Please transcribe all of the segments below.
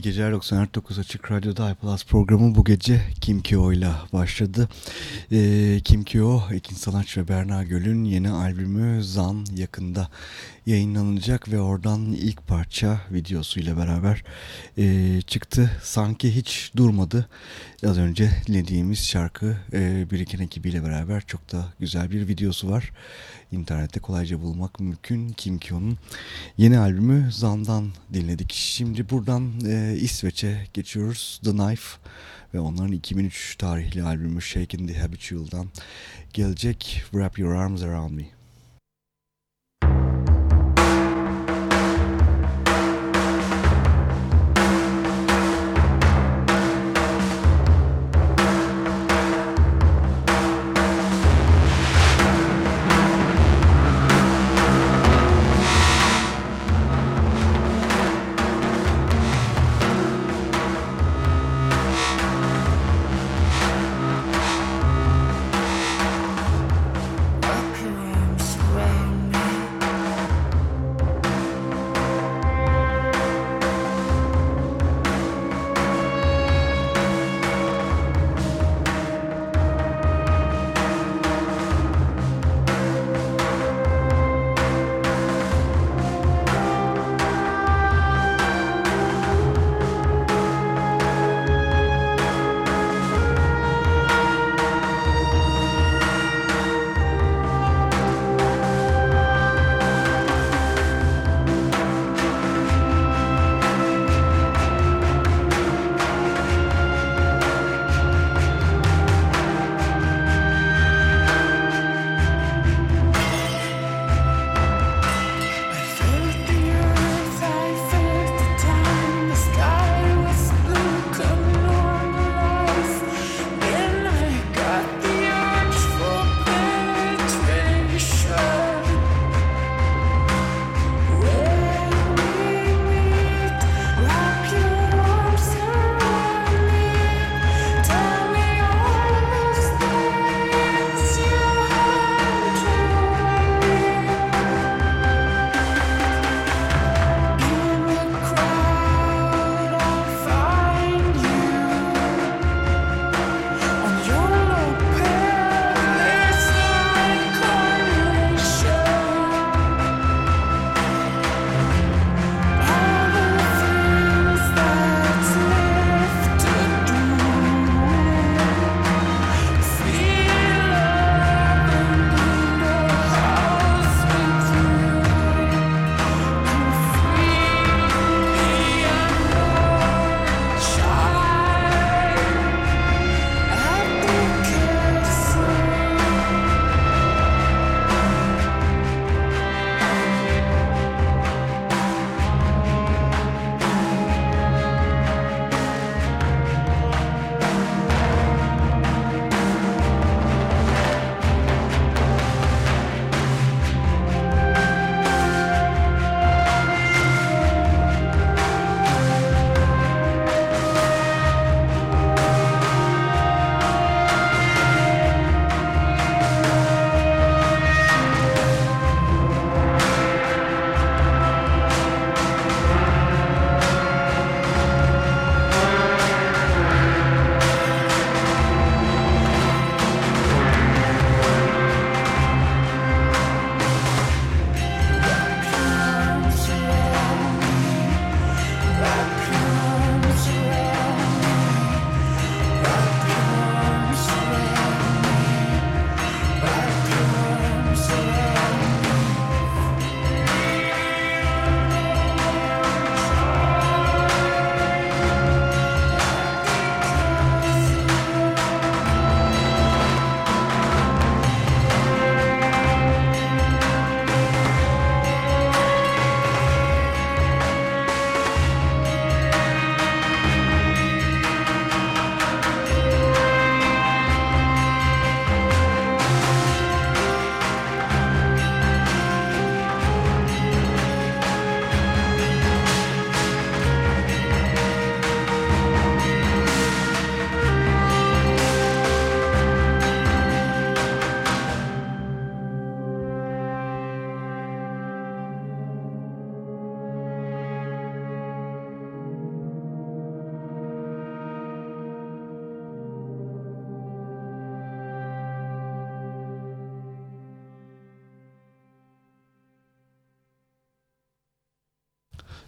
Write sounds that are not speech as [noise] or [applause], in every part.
İyi geceler 94.9 Açık Radyo'da iPlus programı bu gece Kim Kyo ile başladı. Ee, Kim Kyo, Ekin Sanaç ve Berna Göl'ün yeni albümü Zan yakında yayınlanacak ve oradan ilk parça videosuyla beraber e, çıktı. Sanki hiç durmadı. Az önce dinlediğimiz şarkı e, Biriken ekibiyle beraber çok da güzel bir videosu var. İnternette kolayca bulmak mümkün. Kim Kyo'nun yeni albümü Zan'dan dinledik. Şimdi buradan e, İsveç'e geçiyoruz. The Knife ve onların 2003 tarihli albümü Shaken the Habitual'dan gelecek Wrap Your Arms Around Me.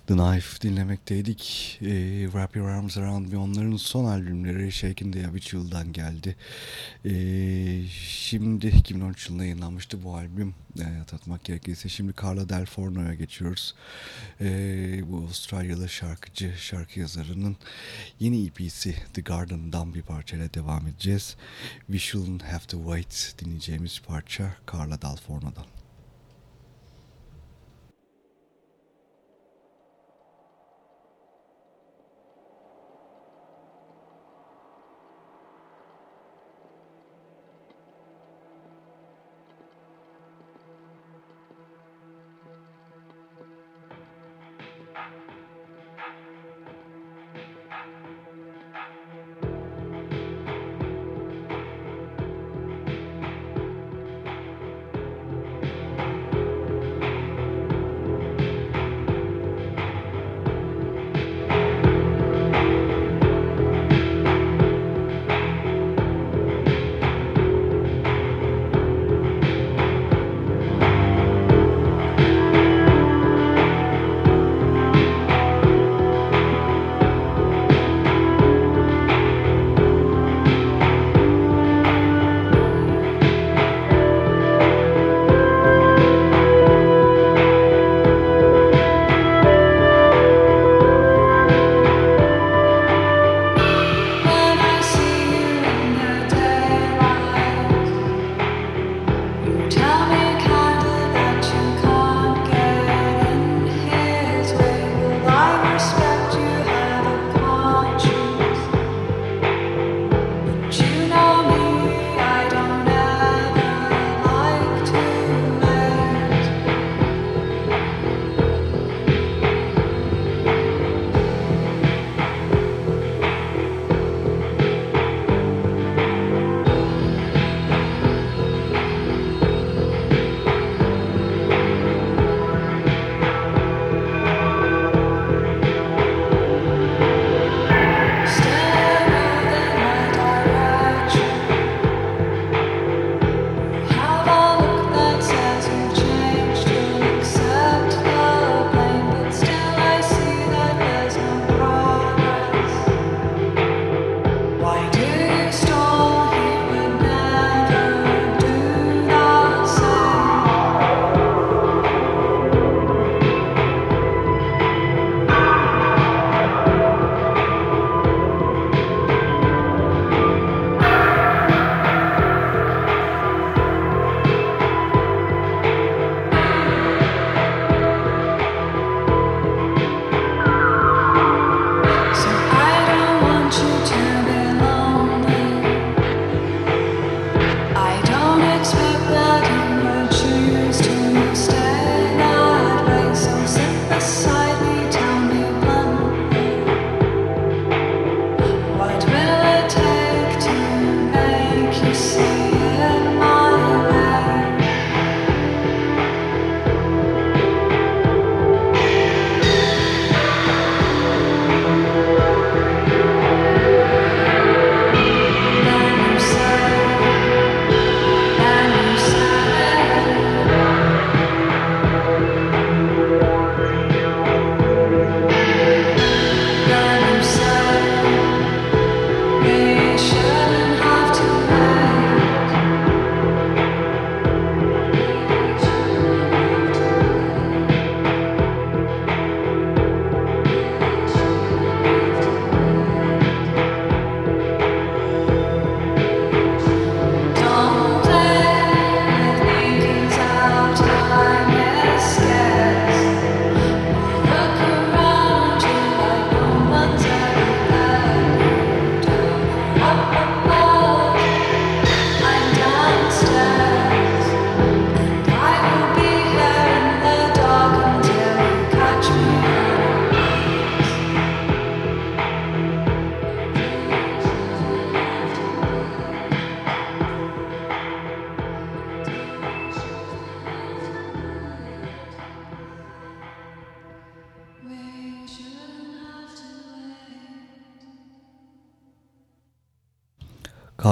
The Knife dinlemekteydik. E, Wrap Your Arms Around Me onların son albümleri Shaking the Habitual'dan geldi. E, şimdi 2013 yılında yayınlanmıştı bu albüm. E, tatmak gerekirse şimdi Carla Del Forno'ya geçiyoruz. E, bu Avustralyalı şarkıcı, şarkı yazarının yeni EP'si The Garden'dan bir parçayla devam edeceğiz. We Shouldn't Have to Wait dinleyeceğimiz parça Carla Del Forno'dan.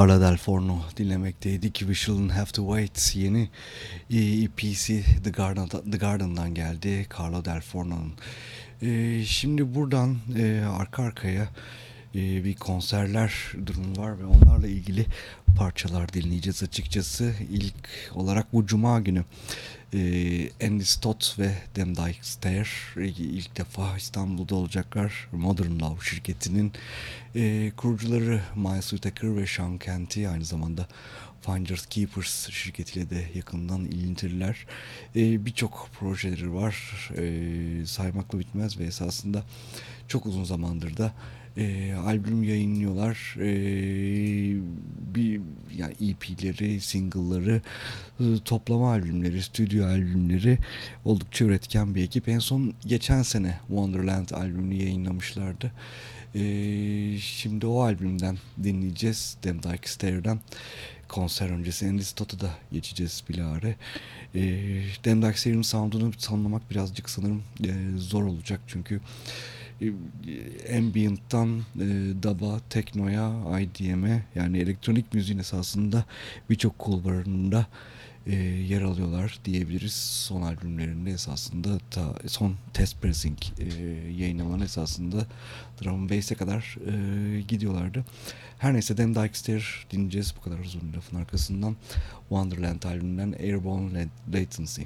Carla Del Forno dinlemekteydik. We Shouldn't Have To Wait yeni EP'si The, Garden, The Garden'dan geldi. Carla Del Forno'nun. Ee, şimdi buradan e, arka arkaya e, bir konserler durumu var ve onlarla ilgili parçalar dinleyeceğiz açıkçası. İlk olarak bu cuma günü e, Andy Stott ve Dem Dyke Stair ilk defa İstanbul'da olacaklar. Modern Love şirketinin e, kurucuları Miles Whittaker ve Sean Canty aynı zamanda Finders Keepers şirketiyle de yakından ilintililer. E, Birçok projeleri var. E, saymakla bitmez ve esasında çok uzun zamandır da e, albüm yayınlıyorlar. E, bir yani EP'leri, single'ları, e, toplama albümleri, stüdyo albümleri oldukça üretken bir ekip. En son geçen sene Wonderland albümünü yayınlamışlardı. E, şimdi o albümden dinleyeceğiz. Dem Dyke konser öncesi Andy Stott'u da geçeceğiz bilahare. E, Dem Dyke Stair'in sound'unu tanımlamak birazcık sanırım e, zor olacak çünkü ambient'tan e, dub'a, teknoya, IDM'e yani elektronik müziğin esasında birçok kulvarında e, yer alıyorlar diyebiliriz. Son albümlerinde esasında ta, son test pressing e, yayınlanan esasında drum bass'e kadar e, gidiyorlardı. Her neyse Dan Dykester dinleyeceğiz bu kadar uzun lafın arkasından Wonderland albümünden Airborne Latency.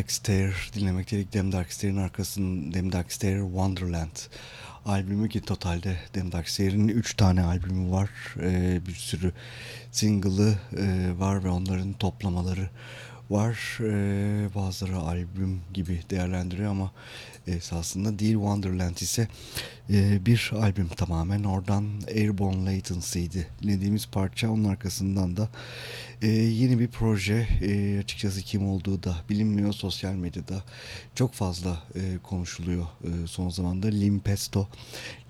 Dem Dark Stair dinlemek dedik. Dem Dark Stair'in arkasının Dem Dark Stair Wonderland albümü ki totalde Dem Dark Stair'in 3 tane albümü var. Ee, bir sürü single'ı e, var ve onların toplamaları var. Ee, bazıları albüm gibi değerlendiriyor ama esasında değil. Wonderland ise e, bir albüm tamamen. Oradan Airborne Latency'di dinlediğimiz parça. Onun arkasından da e, yeni bir proje. E, açıkçası kim olduğu da bilinmiyor. Sosyal medyada çok fazla e, konuşuluyor e, son zamanda. Limpesto.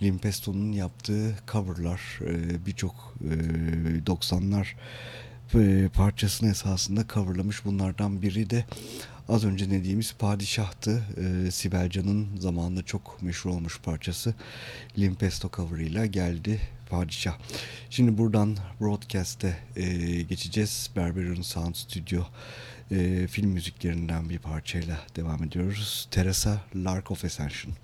Limpesto'nun yaptığı coverlar e, birçok e, 90'lar e, parçasını esasında coverlamış. Bunlardan biri de az önce dediğimiz Padişah'tı. E, Sibel Can'ın zamanında çok meşhur olmuş parçası. Limpesto coverıyla geldi Padişah. Şimdi buradan broadcast'e e, geçeceğiz. Berberon Sound Studio e, film müziklerinden bir parçayla devam ediyoruz. Teresa Lark of Ascension.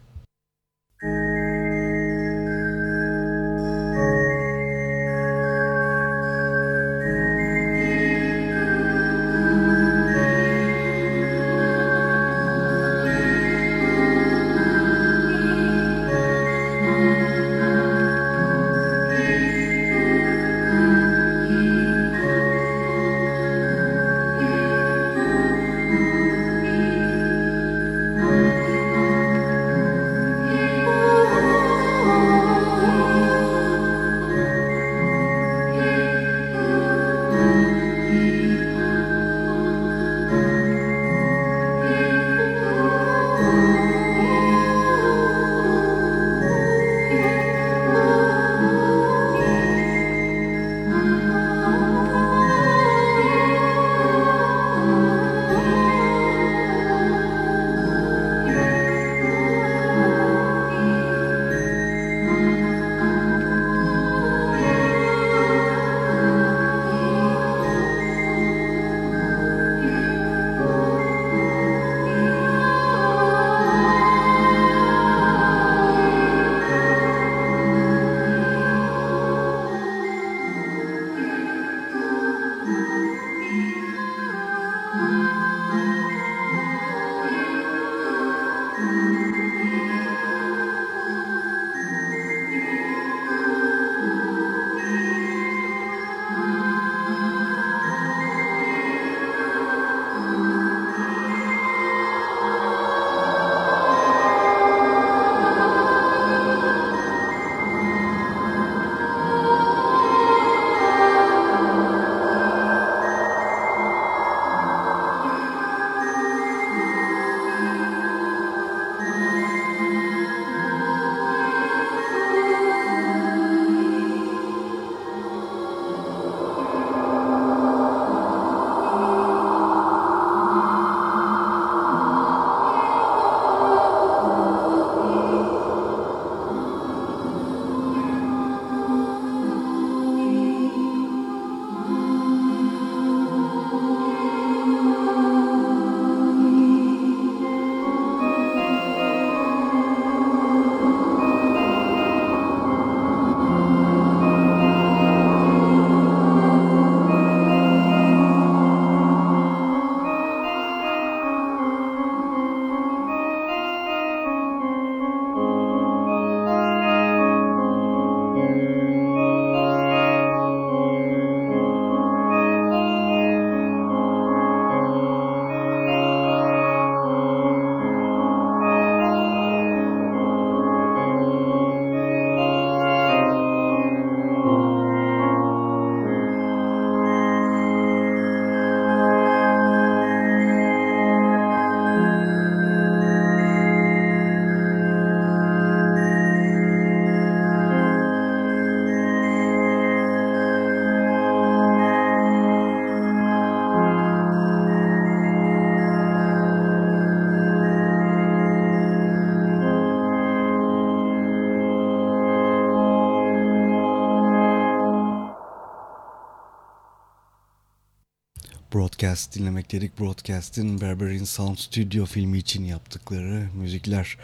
Broadcast dinlemek dedik. Broadcast'in Berberin Sound Studio filmi için yaptıkları müzikler.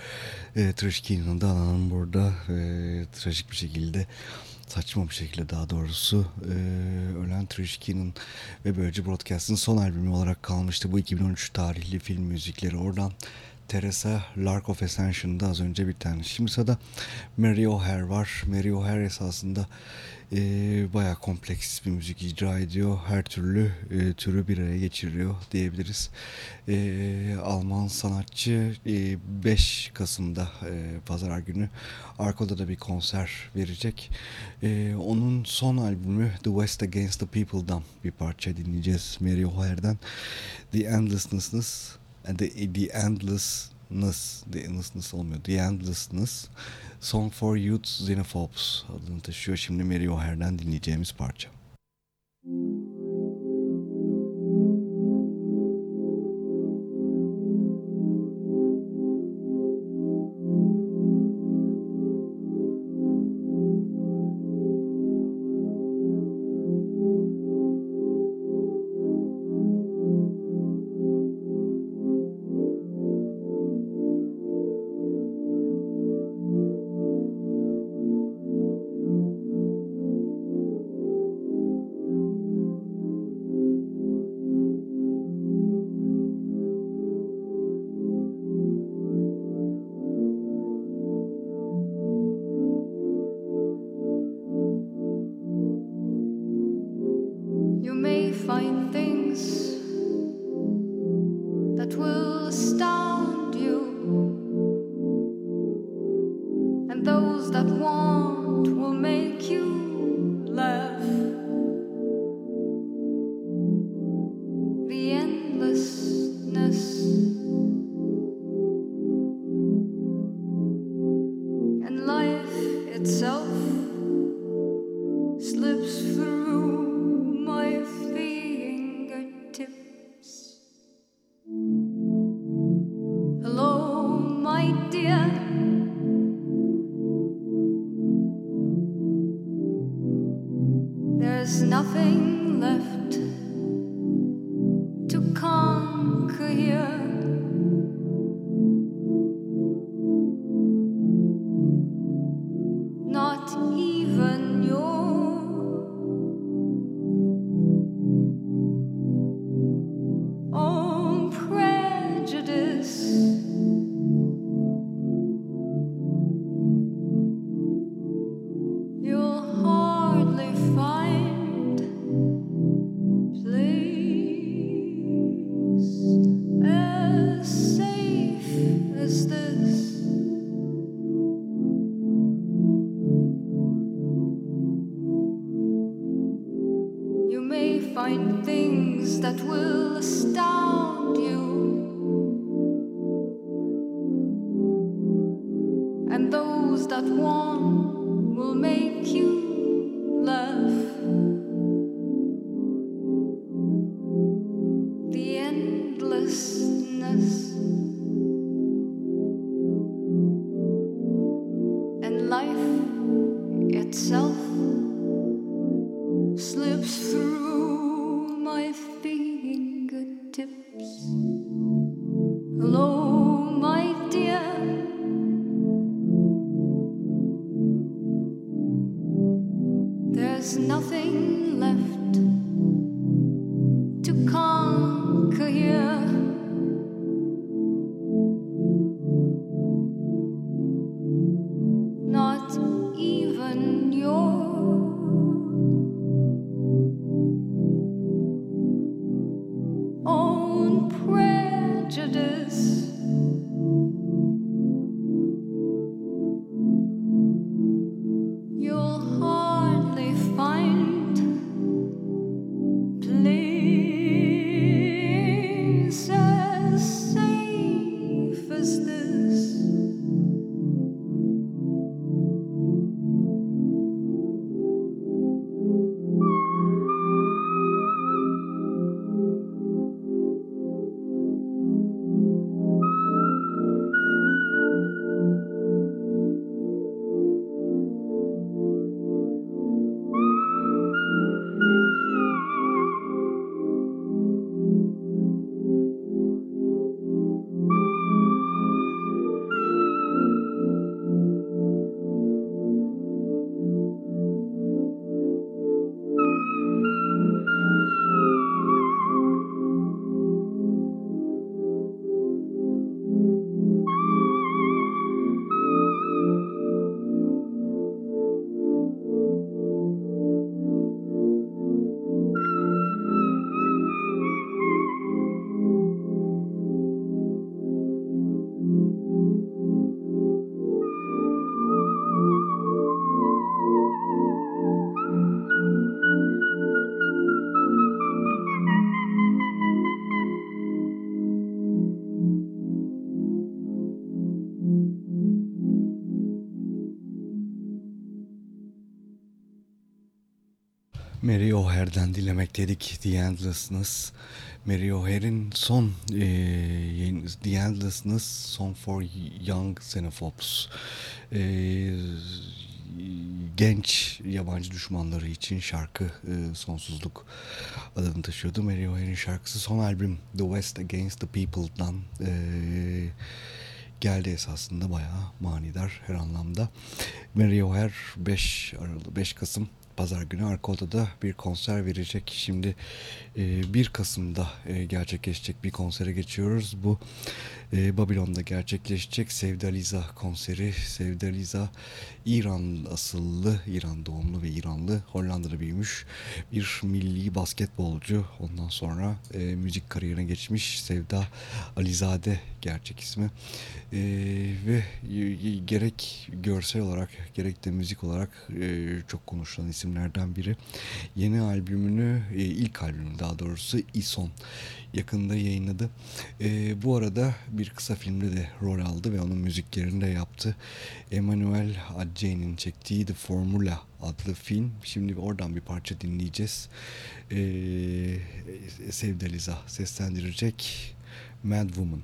E, Trish Keenan'ın da ananın burada e, trajik bir şekilde saçma bir şekilde daha doğrusu e, ölen Trish ve böylece Broadcast'in son albümü olarak kalmıştı. Bu 2013 tarihli film müzikleri oradan Teresa Lark of Ascension'da az önce bir tane. Şimdi sırada Mary O'Hare var. Mary O'Hare esasında e, bayağı kompleks bir müzik icra ediyor. Her türlü e, türü bir araya geçiriyor diyebiliriz. E, Alman sanatçı e, 5 Kasım'da e, pazar günü Arko'da da bir konser verecek. E, onun son albümü The West Against the People'dan bir parça dinleyeceğiz Mary O'Hare'den. The Endlessness and the, the Endlessness The Endlessness olmuyor. The Endlessness Song for Youth Xenophobes adını taşıyor. Şimdi Mary O'Hare'den dinleyeceğimiz parça. Mary Dilemekteydik The Endlessness. Mary O'Hare'in son e, The Endlessness Song for Young Xenophobes. E, genç yabancı düşmanları için şarkı e, Sonsuzluk adını taşıyordu. Mary O'Hare'in şarkısı son albüm The West Against the People'dan e, geldi esasında bayağı manidar her anlamda. Mary O'Hare 5 Aralık 5 Kasım Pazar günü arka odada bir konser verecek. Şimdi e, 1 Kasım'da e, gerçekleşecek bir konsere geçiyoruz. Bu e, Babilon'da gerçekleşecek Sevda Liza konseri. Sevda Liza İran asıllı, İran doğumlu ve İranlı, Hollanda'da büyümüş bir milli basketbolcu. Ondan sonra e, müzik kariyerine geçmiş Sevda Alizade gerçek ismi. E, ve gerek görsel olarak gerek de müzik olarak e, çok konuşulan isimlerden biri. Yeni albümünü, e, ilk albümü daha doğrusu İson yakında yayınladı. E, bu arada bir kısa filmde de rol aldı ve onun müziklerini de yaptı. Emmanuel Adjei'nin çektiği The Formula adlı film. Şimdi oradan bir parça dinleyeceğiz. E, Sevda seslendirecek Mad Woman.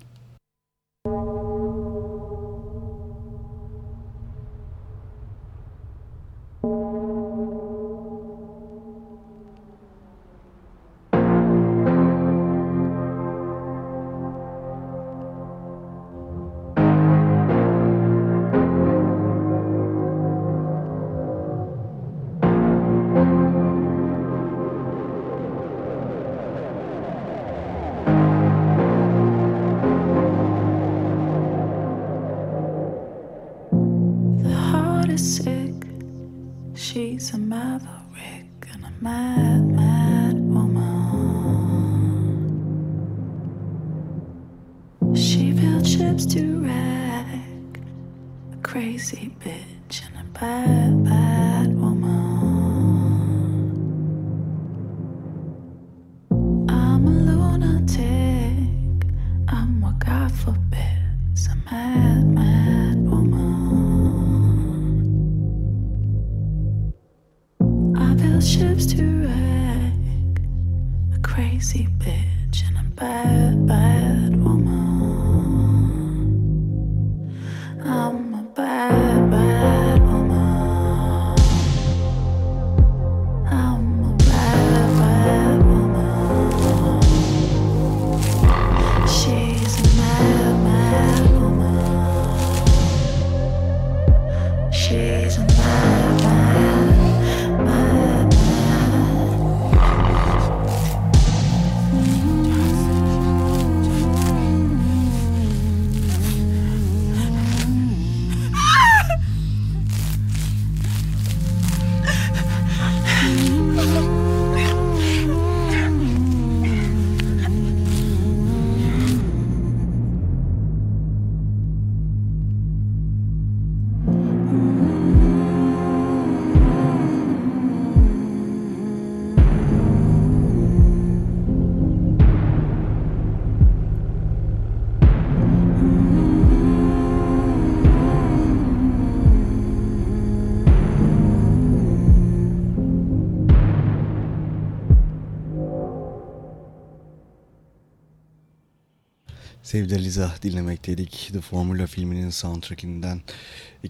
Sevda Liza dinlemekteydik. The Formula filminin soundtrackinden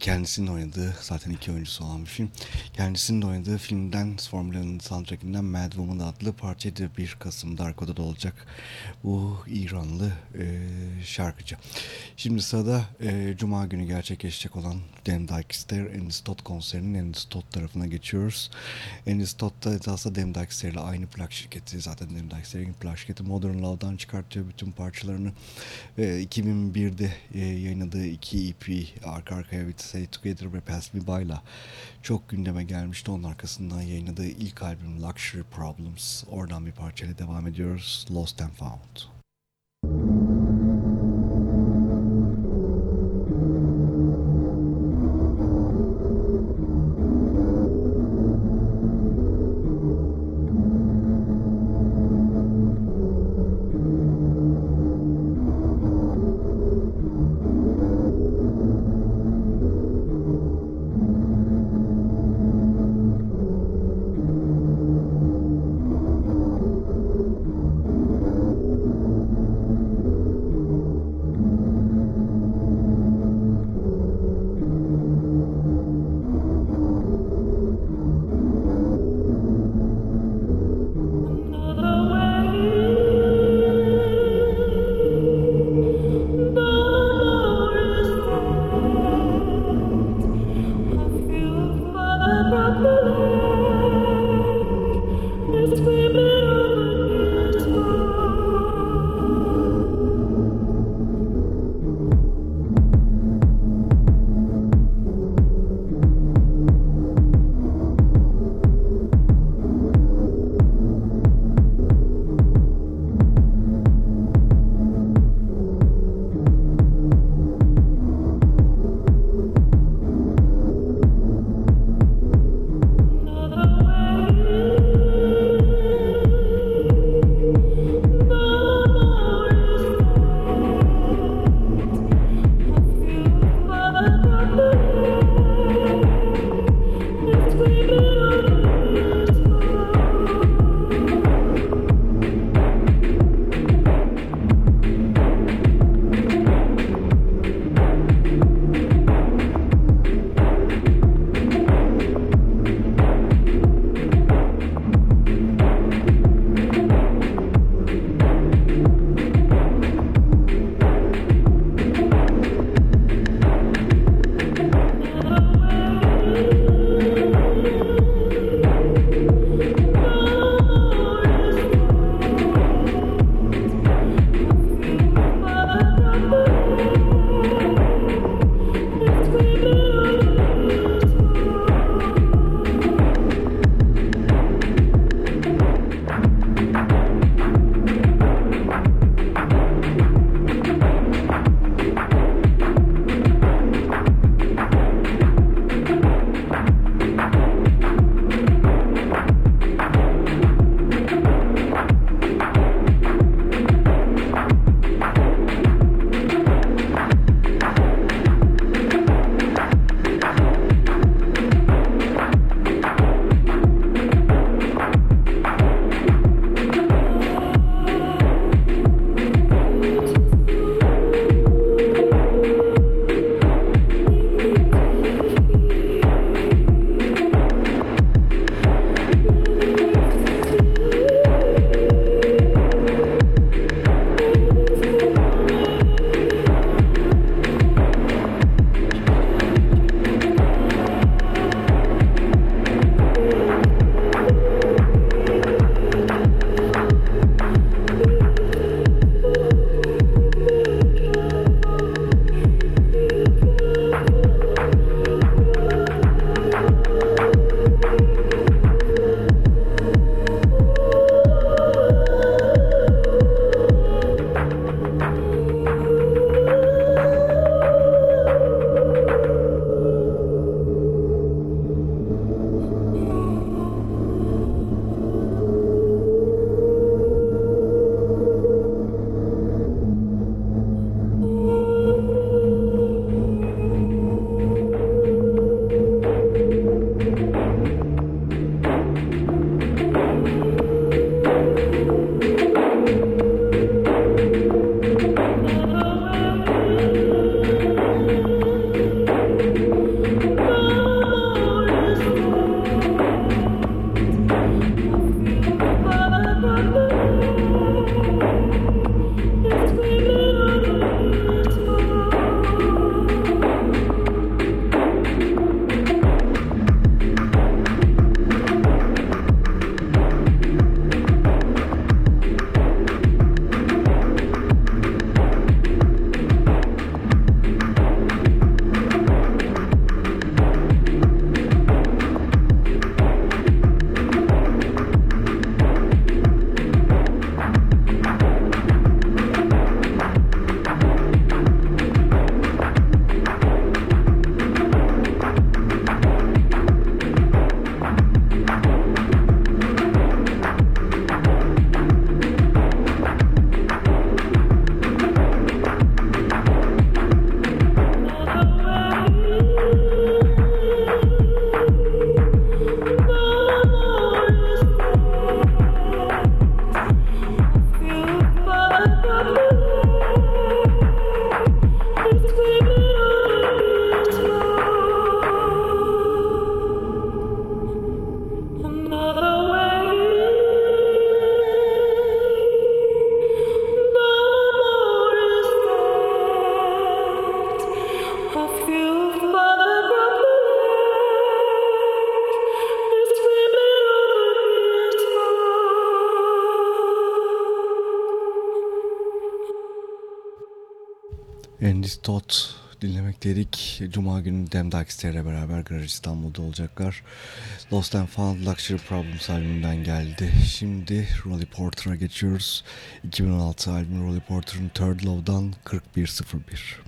kendisinin oynadığı zaten iki oyuncusu olan bir film. Kendisinin oynadığı filmden Formula'nın soundtrackinden Mad Woman adlı parçaydı 1 Kasım'da arkada da olacak. Bu İranlı e, şarkıcı. Şimdi sırada e, Cuma günü gerçekleşecek olan Dem Dykester Andy Stott konserinin Andy Stott tarafına geçiyoruz. Andy Stott da aslında Dem ile aynı plak şirketi. Zaten Dem Dykster'in plak şirketi Modern Love'dan çıkartıyor bütün parçalarını. Ve 2001'de e, yayınladığı iki EP arka arkaya bir Stay Together ve Pass Me By'la çok gündeme gelmişti. Onun arkasından yayınladığı ilk albüm Luxury Problems. Oradan bir parçayla devam ediyoruz. Lost and Found. Alice Cuma günü Dem ile beraber Garaj İstanbul'da olacaklar. Lost and Found Luxury Problems albümünden geldi. Şimdi Rolly Porter'a geçiyoruz. 2016 albümü Rolly Porter'ın Third Love'dan 4101.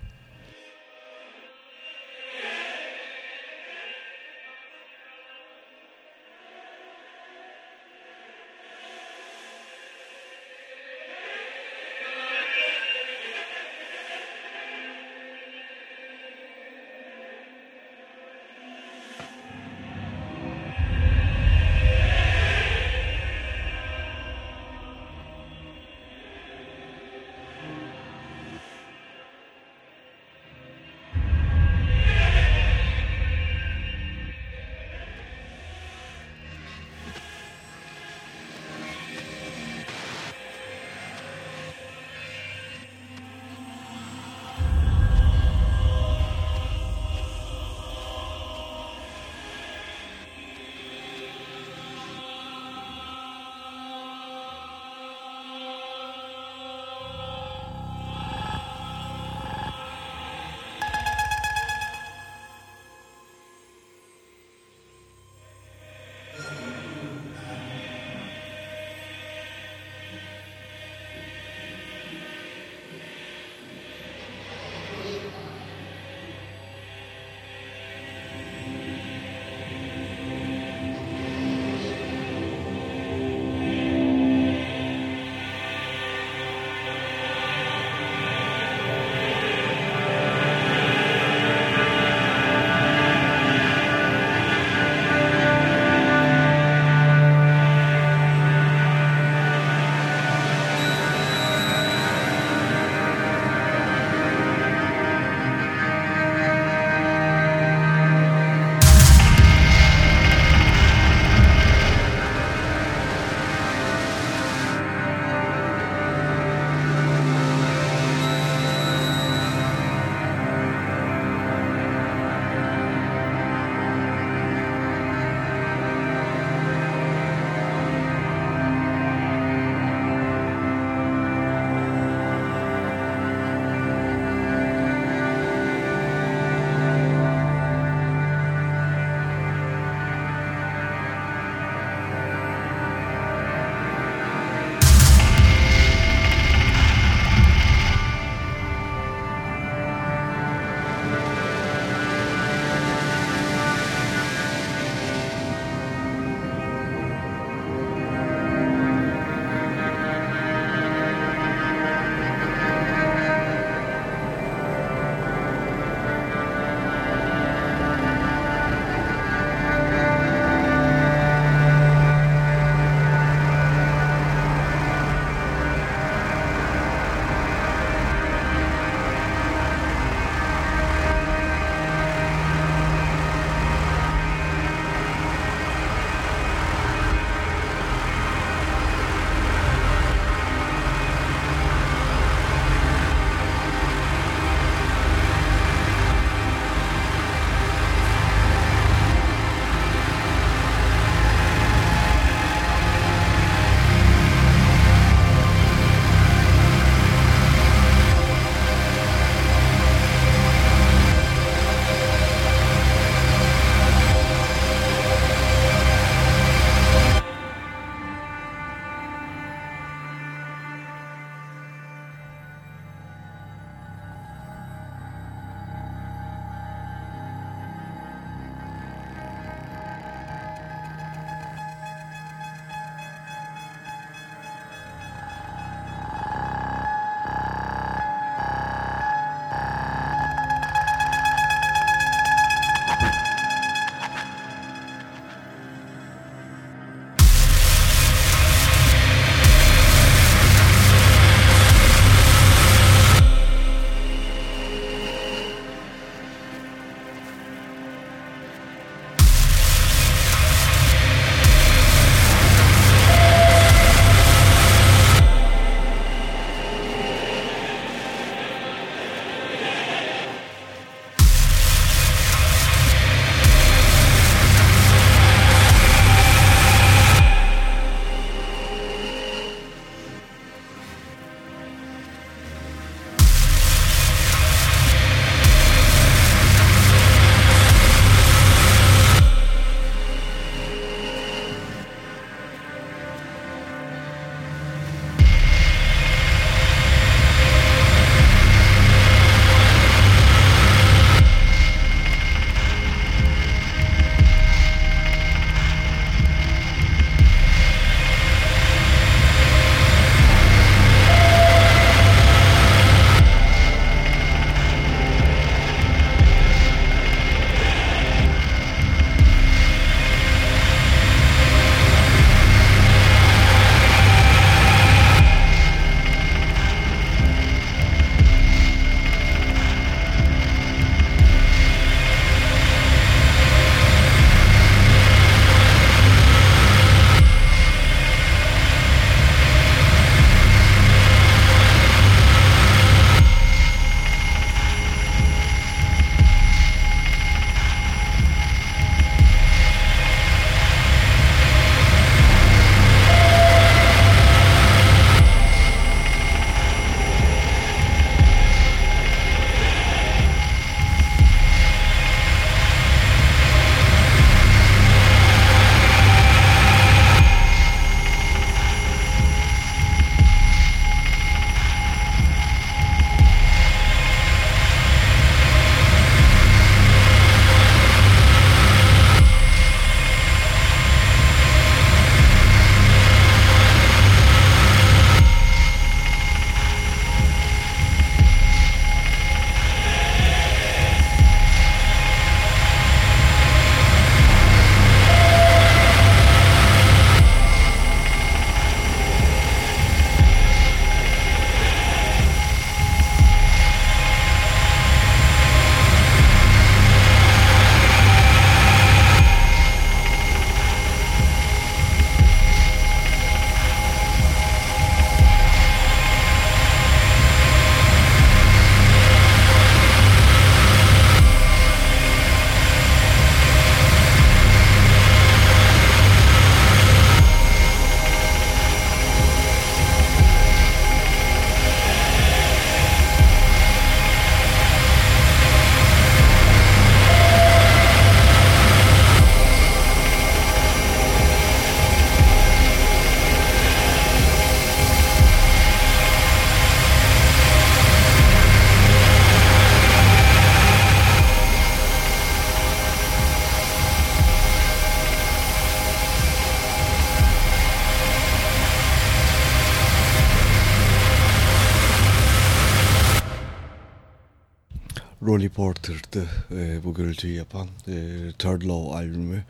Porter'dı e, bu gürültüyü yapan e, Third Law albümü.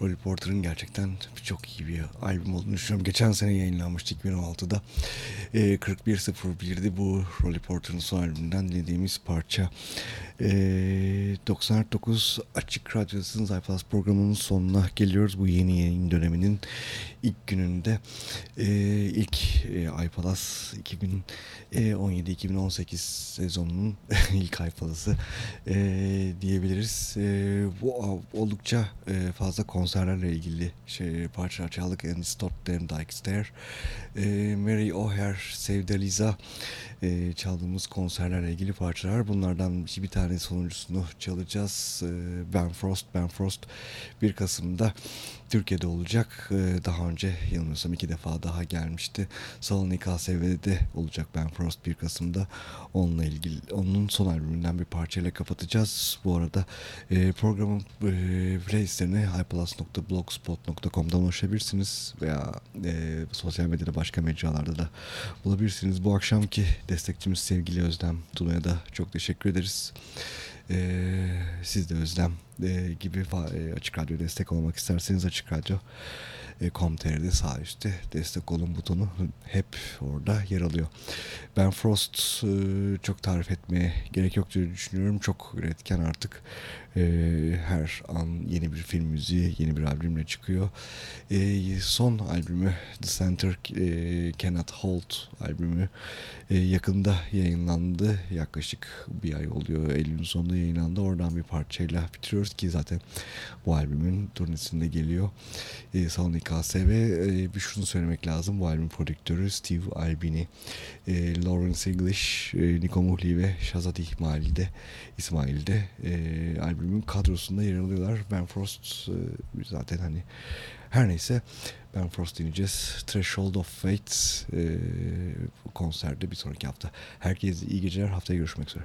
Rolly Porter'ın gerçekten çok iyi bir albüm olduğunu düşünüyorum. Geçen sene yayınlanmıştı 2016'da. E, 4101'di bu Rolly Porter'ın son albümünden dinlediğimiz parça. E, 99 Açık Radyosu'nun Zayflas programının sonuna geliyoruz. Bu yeni yayın döneminin ilk gününde. E, ilk e, iPalas 2017-2018 sezonunun [laughs] ilk iPalas'ı e, diyebiliriz. E, bu oldukça e, fazla konserlerle ilgili şey, parçalar çaldık. And Stop Them Dykes. E, Mary O'Hare, Sevda Liza e, çaldığımız konserlerle ilgili parçalar. Bunlardan bir tane sonuncusunu çalacağız. E, ben Frost, Ben Frost 1 Kasım'da Türkiye'de olacak. E, daha önce yanılmıyorsam iki defa daha gelmişti. Salonik ASV'de olacak Ben Frost 1 Kasım'da. Onunla ilgili, onun son albümünden bir parçayla kapatacağız. Bu arada e, programın e, playlistlerine ulaşabilirsiniz veya e, sosyal medyada başka mecralarda da bulabilirsiniz. Bu akşamki destekçimiz sevgili Özlem Tuna'ya da çok teşekkür ederiz. Ee, siz de Özlem e, gibi e, Açık Radyo destek olmak isterseniz Açık Radyo e, Com.tr'de sağ üstte destek olun butonu hep orada yer alıyor. Ben Frost e, çok tarif etmeye gerek yok diye düşünüyorum. Çok üretken artık e, her an yeni bir film müziği, yeni bir albümle çıkıyor. E, son albümü The Center e, Cannot Hold albümü e, yakında yayınlandı. Yaklaşık bir ay oluyor. Eylül'ün sonunda yayınlandı. Oradan bir parçayla bitiriyoruz ki zaten bu albümün turnesinde geliyor. E, Sony KSV e, bir şunu söylemek lazım. Bu albüm prodüktörü Steve Albini, e, Lawrence English, e, Niko Muhli ve Shazad İsmail'de, İsmail'de e, albümün kadrosunda yer alıyorlar. Ben Frost e, zaten hani her neyse Ben Frost dinleyeceğiz. Threshold of Fate e, konserde bir sonraki hafta. Herkese iyi geceler. Haftaya görüşmek üzere.